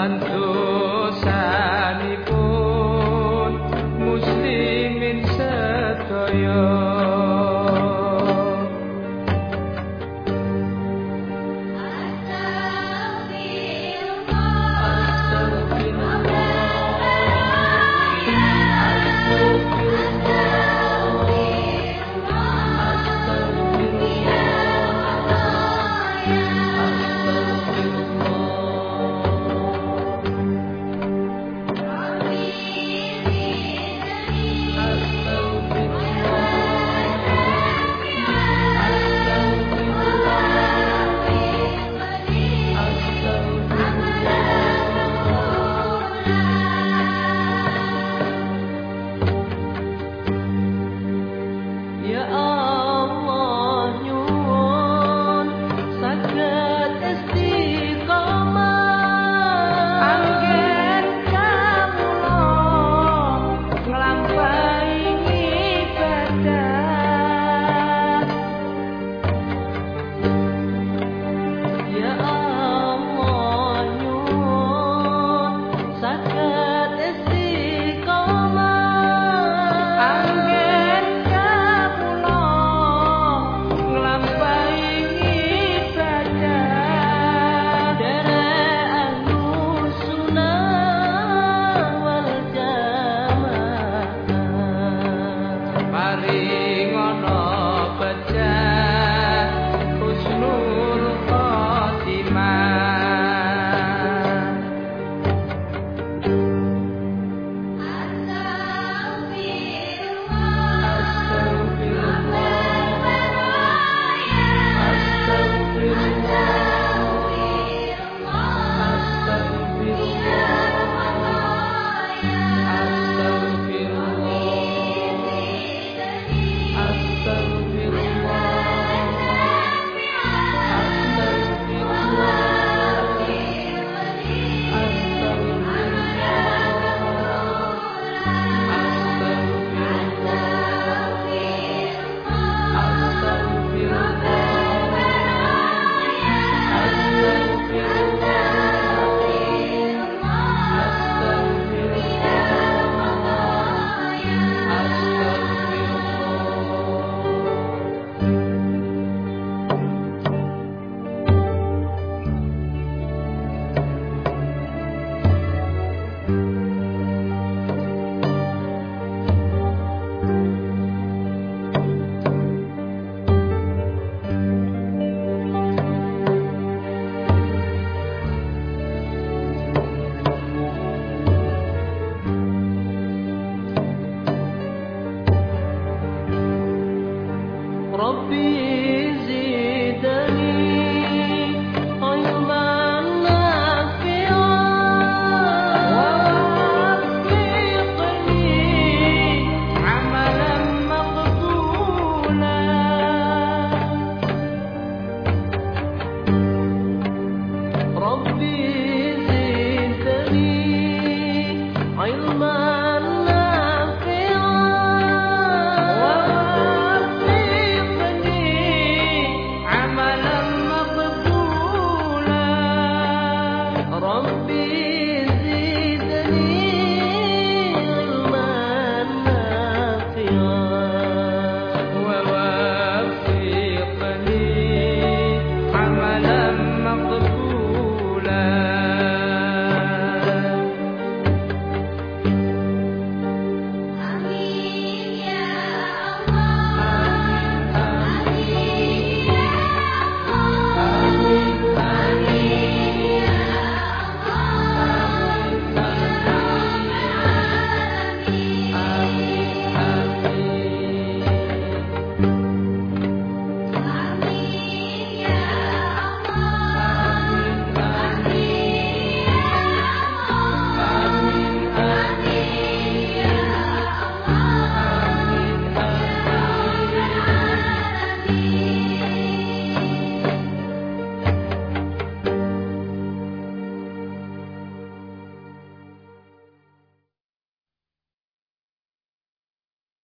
Mantu hari